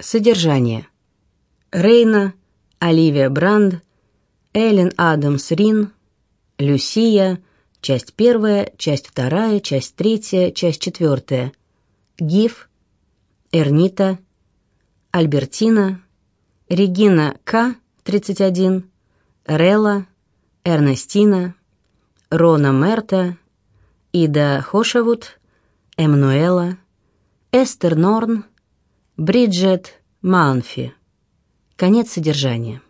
Содержание. Рейна, Оливия Бранд, Эллен Адамс Рин, Люсия, часть первая, часть вторая, часть третья, часть четвертая, Гиф, Эрнита, Альбертина, Регина К. 31, Релла, Эрнестина, Рона Мерта, Ида Хошевуд, Эммануэла, Эстер Норн, Бриджет Манфи. Конец содержания.